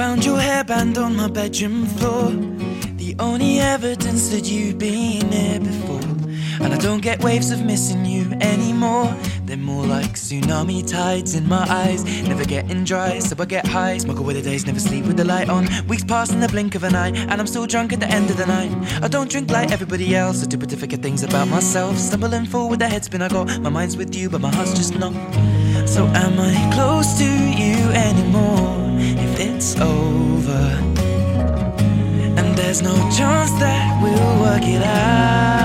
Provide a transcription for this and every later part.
Found your hairband on my bedroom floor. The only evidence that you've been here before. And I don't get waves of missing you anymore. They're more like tsunami tides in my eyes. Never getting dry, so I get high. Smoke away the days, never sleep with the light on. Weeks pass in the blink of an eye, and I'm still drunk at the end of the night. I don't drink like everybody else, I do but forget things about myself. Stumbling forward, the head spin I got. My mind's with you, but my heart's just not. So am I close to you anymore? If it's over, and there's no chance that we'll work it out.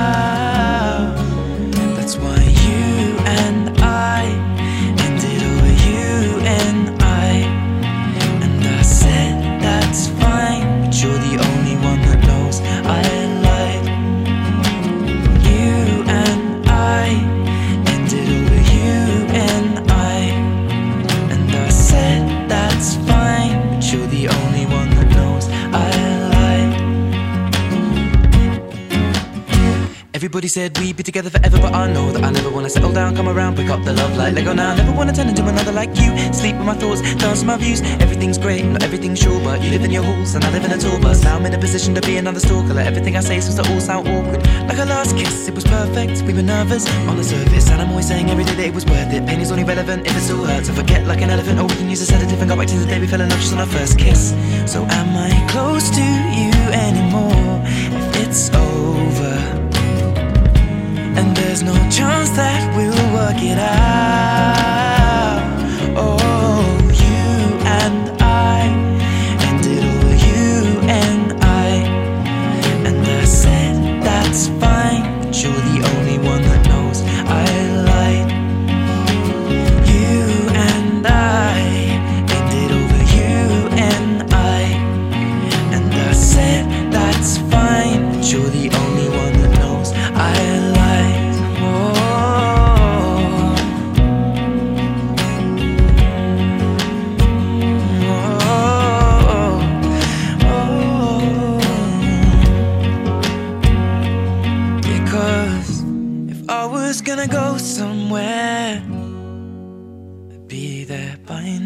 Everybody said we'd be together forever, but I know that I never wanna settle down, come around, pick up the love like Lego now. Never wanna turn into another like you. Sleep with my thoughts, dance with my views. Everything's great, not everything's sure, but you live in your halls and I live in a tour bus. Now I'm in a position to be another stalker. Like everything I say seems to all sound awkward. Like our last kiss, it was perfect. We were nervous on the surface, and I'm always saying every day that it was worth it. Pain is only relevant if it still hurts. I forget like an elephant, or we can use a sedative and go back to the day we fell in love just on our first kiss. So am I close to you anymore? If it's over. That we'll work it out.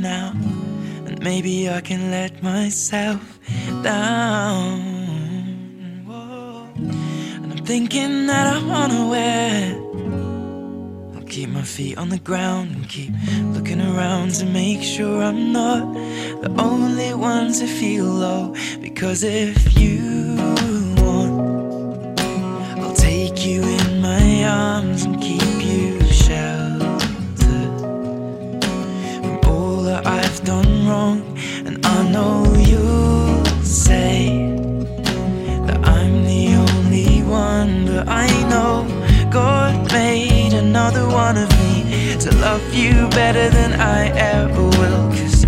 Now. And maybe I can let myself down. And I'm thinking that I'm unaware. I'll keep my feet on the ground and keep looking around to make sure I'm not the only one to feel low. Because if you want, I'll take you in my arms another one of me to love you better than I ever will. Cause